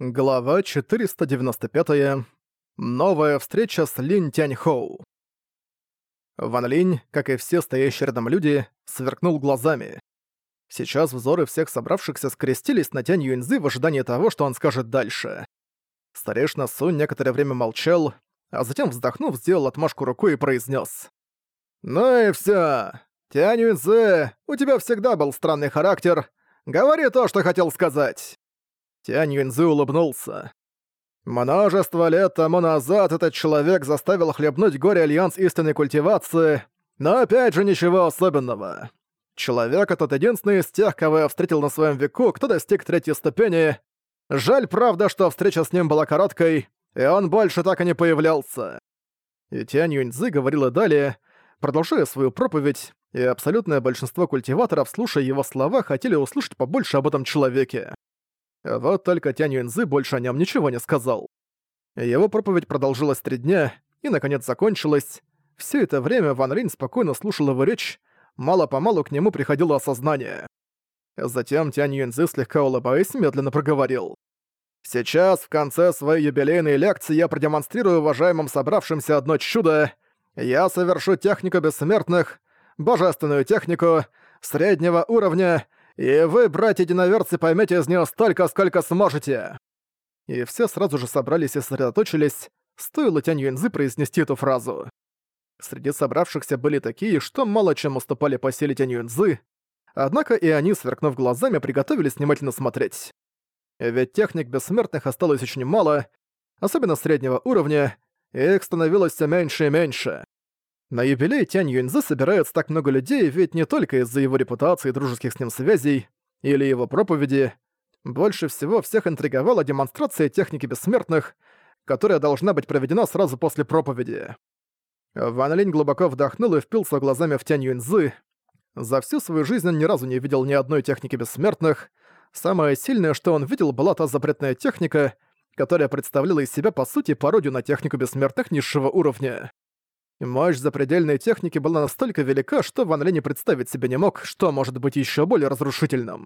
Глава 495. Новая встреча с Линь Тяньхоу. Ван Линь, как и все стоящие рядом люди, сверкнул глазами. Сейчас взоры всех собравшихся скрестились на Тянь Юньзы в ожидании того, что он скажет дальше. Старейшина Сунь некоторое время молчал, а затем, вздохнув, сделал отмашку рукой и произнес: «Ну и всё! Тянь Юньзы, у тебя всегда был странный характер. Говори то, что хотел сказать!» Тянь Юньзы улыбнулся. Множество лет тому назад этот человек заставил хлебнуть горя Альянс истинной культивации, но опять же ничего особенного. Человек этот единственный из тех, кого я встретил на своем веку, кто достиг третьей ступени. Жаль, правда, что встреча с ним была короткой, и он больше так и не появлялся. И Тянь Юньцзы говорил далее, продолжая свою проповедь, и абсолютное большинство культиваторов, слушая его слова, хотели услышать побольше об этом человеке. Вот только Тянь Юньзы больше о нем ничего не сказал. Его проповедь продолжилась три дня и, наконец, закончилась. Все это время Ван Линь спокойно слушал его речь, мало-помалу к нему приходило осознание. Затем Тянь Юньзы, слегка улыбаясь, медленно проговорил. «Сейчас, в конце своей юбилейной лекции, я продемонстрирую уважаемым собравшимся одно чудо. Я совершу технику бессмертных, божественную технику, среднего уровня, и вы, братья-единоверцы, поймете из нее столько, сколько сможете!» И все сразу же собрались и сосредоточились, стоило Тянь Юньзы произнести эту фразу. Среди собравшихся были такие, что мало чем уступали по силе Тянь Юньзы, однако и они, сверкнув глазами, приготовились внимательно смотреть. Ведь техник бессмертных осталось очень мало, особенно среднего уровня, и их становилось все меньше и меньше. На юбилей Тянь Юньзы собирается так много людей, ведь не только из-за его репутации и дружеских с ним связей, или его проповеди. Больше всего всех интриговала демонстрация техники бессмертных, которая должна быть проведена сразу после проповеди. Ван Линь глубоко вдохнул и впился глазами в Тянь Юньзы. За всю свою жизнь он ни разу не видел ни одной техники бессмертных. Самое сильное, что он видел, была та запретная техника, которая представляла из себя по сути пародию на технику бессмертных низшего уровня. Мощь запредельной техники была настолько велика, что Ван Линь представить себе не мог, что может быть еще более разрушительным.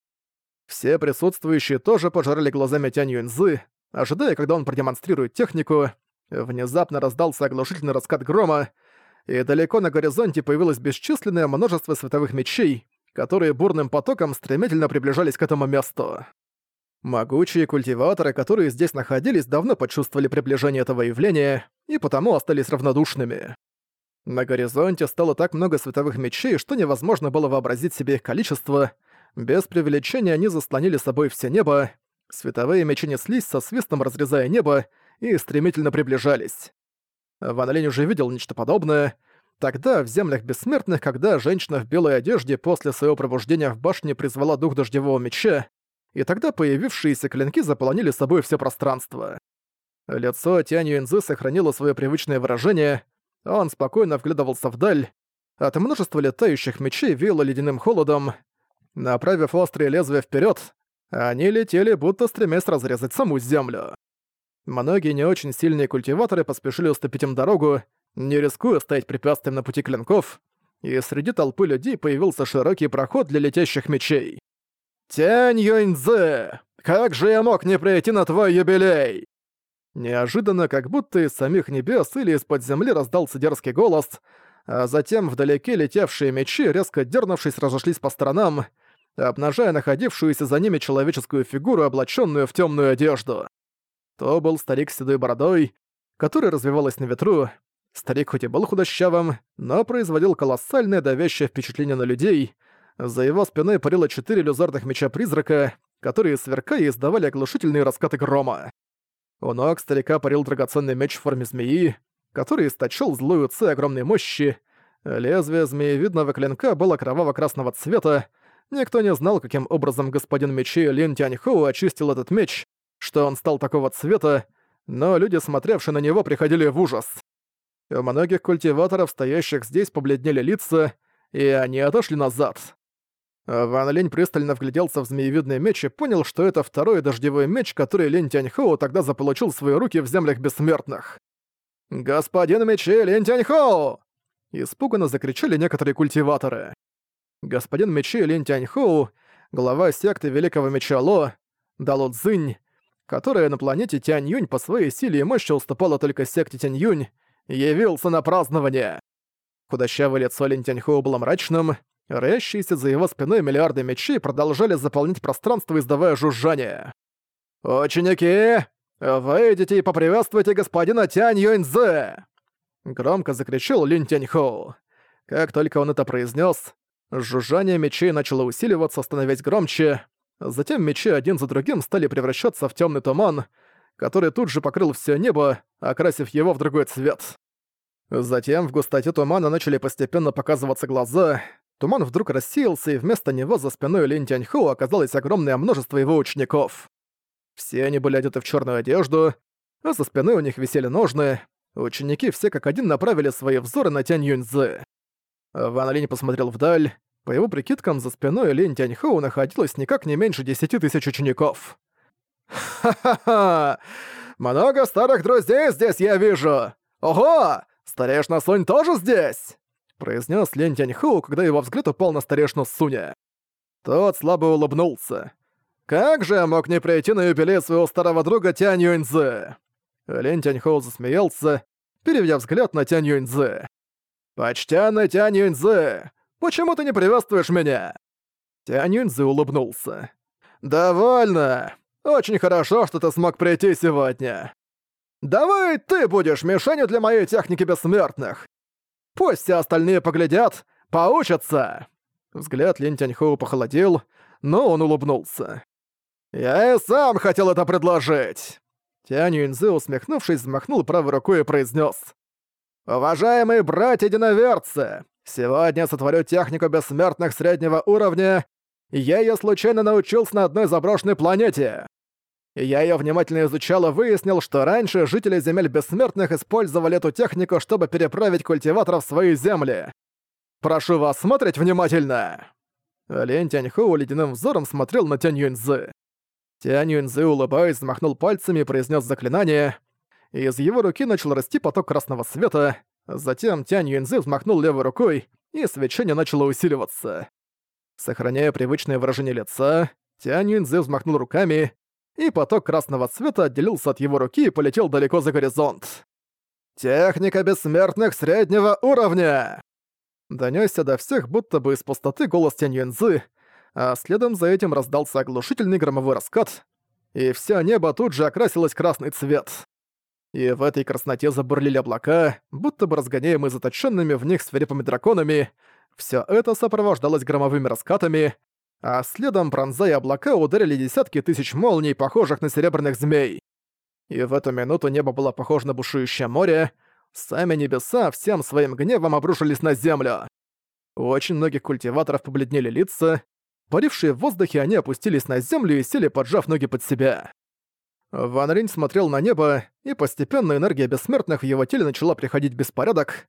Все присутствующие тоже пожирали глазами Тянь Юньзы, ожидая, когда он продемонстрирует технику. Внезапно раздался оглушительный раскат грома, и далеко на горизонте появилось бесчисленное множество световых мечей, которые бурным потоком стремительно приближались к этому месту. Могучие культиваторы, которые здесь находились, давно почувствовали приближение этого явления и потому остались равнодушными. На горизонте стало так много световых мечей, что невозможно было вообразить себе их количество. Без преувеличения они заслонили собой все небо. Световые мечи неслись со свистом, разрезая небо, и стремительно приближались. Ван Линь уже видел нечто подобное. Тогда, в землях бессмертных, когда женщина в белой одежде после своего пробуждения в башне призвала дух дождевого меча, и тогда появившиеся клинки заполонили собой все пространство. Лицо Тянь Юнзы сохранило свое привычное выражение — он спокойно вглядывался вдаль. От множества летающих мечей веяло ледяным холодом. Направив острые лезвия вперед, они летели, будто стремясь разрезать саму землю. Многие не очень сильные культиваторы поспешили уступить им дорогу, не рискуя стоять препятствием на пути клинков, и среди толпы людей появился широкий проход для летящих мечей. «Тянь Юньцзы! Как же я мог не прийти на твой юбилей?» Неожиданно, как будто из самих небес или из-под земли раздался дерзкий голос, а затем вдалеке летевшие мечи, резко дернувшись, разошлись по сторонам, обнажая находившуюся за ними человеческую фигуру, облаченную в темную одежду. То был старик с седой бородой, который развивалась на ветру. Старик хоть и был худощавым, но производил колоссальное давящее впечатление на людей. За его спиной парило четыре иллюзорных меча-призрака, которые, сверкая, издавали оглушительные раскаты грома. У ног старика парил драгоценный меч в форме змеи, который источил злую ци огромной мощи. Лезвие змеевидного клинка было кроваво-красного цвета. Никто не знал, каким образом господин мечей Лин Тяньхоу очистил этот меч, что он стал такого цвета, но люди, смотревшие на него, приходили в ужас. У многих культиваторов, стоящих здесь, побледнели лица, и они отошли назад. Ван Линь пристально вгляделся в змеевидный меч и понял, что это второй дождевой меч, который Линь Тяньхоу тогда заполучил в свои руки в землях бессмертных. «Господин мечей Линь Тяньхоу!» Испуганно закричали некоторые культиваторы. Господин мечей Линь Тяньхоу, глава секты Великого Меча Ло, Дало Цзинь, которая на планете Тянь-Юнь по своей силе и мощи уступала только секте Тянь-Юнь, явился на празднование. Худощавое лицо Лин Тяньхоу было мрачным, рящиеся за его спиной миллиарды мечей продолжали заполнять пространство, издавая жужжание. «Ученики, выйдите и поприветствуйте господина Тянь Юньзе!» Громко закричал Лин Тяньхоу. Как только он это произнес, жужжание мечей начало усиливаться, становясь громче. Затем мечи один за другим стали превращаться в темный туман, который тут же покрыл все небо, окрасив его в другой цвет. Затем в густоте тумана начали постепенно показываться глаза. Туман вдруг рассеялся, и вместо него за спиной Лин Тяньху оказалось огромное множество его учеников. Все они были одеты в черную одежду, а за спиной у них висели ножны. Ученики все как один направили свои взоры на Тянь Юньцзы. Ван Линь посмотрел вдаль. По его прикидкам, за спиной Линь Тяньхоу находилось никак не меньше десяти тысяч учеников. «Ха-ха-ха! Много старых друзей здесь я вижу! Ого! «Старешина Сунь тоже здесь!» Произнес Лень Тяньху, когда его взгляд упал на старешну Суня. Тот слабо улыбнулся. «Как же я мог не прийти на юбилей своего старого друга Тянь Юньцзы?» Лень Тяньхоу засмеялся, переведя взгляд на Тянь Юньцзы. «Почтенный Тянь Юньцзы, почему ты не приветствуешь меня?» Тянь Юньцзы улыбнулся. «Довольно. Очень хорошо, что ты смог прийти сегодня. «Давай ты будешь мишенью для моей техники бессмертных! Пусть все остальные поглядят, поучатся!» Взгляд Лин Тяньхоу похолодел, но он улыбнулся. «Я и сам хотел это предложить!» Тянь Юньзы, усмехнувшись, взмахнул правой рукой и произнес: «Уважаемые братья-единоверцы, сегодня сотворю технику бессмертных среднего уровня, я ее случайно научился на одной заброшенной планете. Я ее внимательно изучал и выяснил, что раньше жители земель бессмертных использовали эту технику, чтобы переправить культиваторов в свои земли. Прошу вас смотреть внимательно!» Лень Тяньхоу ледяным взором смотрел на Тянь Юньзы. Тянь Юньзы, улыбаясь, взмахнул пальцами и произнес заклинание. Из его руки начал расти поток красного света. Затем Тянь Юньзы взмахнул левой рукой, и свечение начало усиливаться. Сохраняя привычное выражение лица, Тянь Юньзы взмахнул руками, и поток красного цвета отделился от его руки и полетел далеко за горизонт. «Техника бессмертных среднего уровня!» Донёсся до всех будто бы из пустоты голос Тянь Юньзы, а следом за этим раздался оглушительный громовой раскат, и всё небо тут же окрасилось красный цвет. И в этой красноте забурлили облака, будто бы разгоняемые заточенными в них свирепыми драконами. Всё это сопровождалось громовыми раскатами, а следом, пронзая облака, ударили десятки тысяч молний, похожих на серебряных змей. И в эту минуту небо было похоже на бушующее море, сами небеса всем своим гневом обрушились на землю. У очень многих культиваторов побледнели лица, парившие в воздухе они опустились на землю и сели, поджав ноги под себя. Ван Ринь смотрел на небо, и постепенно энергия бессмертных в его теле начала приходить беспорядок,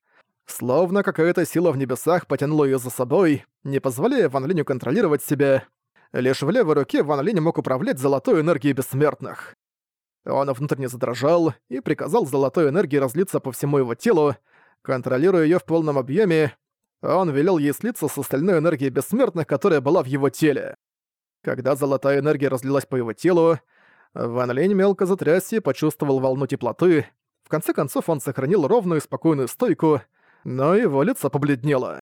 Словно какая-то сила в небесах потянула ее за собой, не позволяя Ван Линю контролировать себя. Лишь в левой руке Ван Линь мог управлять золотой энергией бессмертных. Он внутренне задрожал и приказал золотой энергии разлиться по всему его телу, контролируя ее в полном объеме. Он велел ей слиться с остальной энергией бессмертных, которая была в его теле. Когда золотая энергия разлилась по его телу, Ван Линь мелко затрясся и почувствовал волну теплоты. В конце концов он сохранил ровную и спокойную стойку, но его лицо побледнело.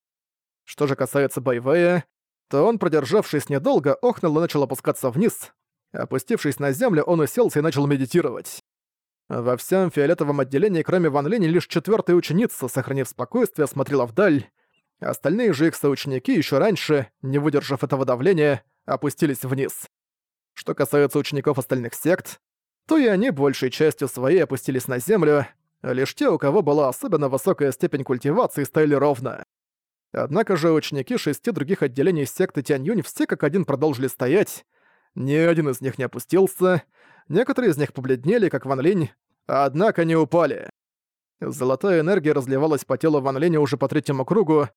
Что же касается Байвея, то он, продержавшись недолго, охнул и начал опускаться вниз. Опустившись на землю, он уселся и начал медитировать. Во всем фиолетовом отделении, кроме Ван Лини, лишь четвертая ученица, сохранив спокойствие, смотрела вдаль. Остальные же их соученики еще раньше, не выдержав этого давления, опустились вниз. Что касается учеников остальных сект, то и они большей частью своей опустились на землю, Лишь те, у кого была особенно высокая степень культивации, стояли ровно. Однако же ученики шести других отделений секты Тянь-Юнь все как один продолжили стоять. Ни один из них не опустился, некоторые из них побледнели, как Ван Линь, однако не упали. Золотая энергия разливалась по телу Ван Линя уже по третьему кругу,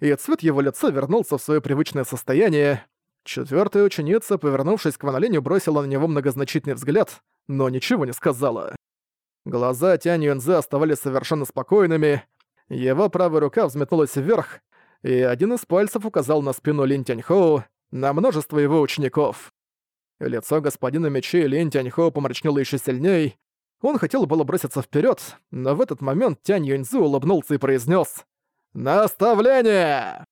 и цвет его лица вернулся в свое привычное состояние. Четвертая ученица, повернувшись к Ван Линю, бросила на него многозначительный взгляд, но ничего не сказала. Глаза Тянь Юнзы оставались совершенно спокойными, его правая рука взметнулась вверх, и один из пальцев указал на спину Лин Тяньхоу, на множество его учеников. Лицо господина мечей Линь Тяньхо помрачнело еще сильней. Он хотел было броситься вперед, но в этот момент Тянь Юньзу улыбнулся и произнес: «Наставление!»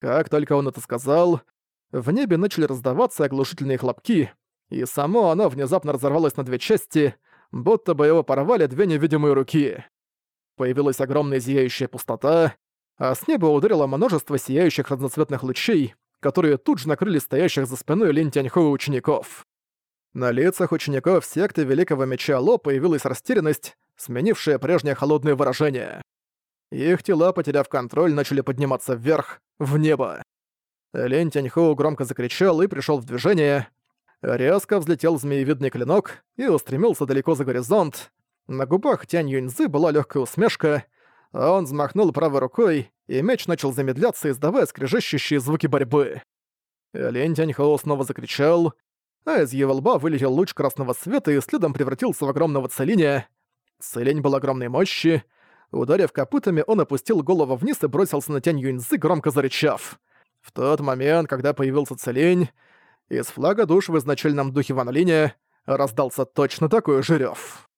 Как только он это сказал, в небе начали раздаваться оглушительные хлопки, и само оно внезапно разорвалось на две части, будто бы его порвали две невидимые руки. Появилась огромная зияющая пустота, а с неба ударило множество сияющих разноцветных лучей, которые тут же накрыли стоящих за спиной Лин Тяньхо учеников. На лицах учеников секты Великого Меча Ло появилась растерянность, сменившая прежнее холодное выражение. Их тела, потеряв контроль, начали подниматься вверх, в небо. Лень Тяньхоу громко закричал и пришел в движение. Резко взлетел змеевидный клинок и устремился далеко за горизонт. На губах Тянь Юньзы была легкая усмешка, а он взмахнул правой рукой, и меч начал замедляться, издавая скрежещущие звуки борьбы. Лень Тяньхоу снова закричал, а из его лба вылетел луч красного света и следом превратился в огромного целиня. Целень был огромной мощи, Ударив копытами, он опустил голову вниз и бросился на Тянь Юньзы, громко зарычав. В тот момент, когда появился Целень, из флага душ в изначальном духе Ван Линя раздался точно такой же рёв.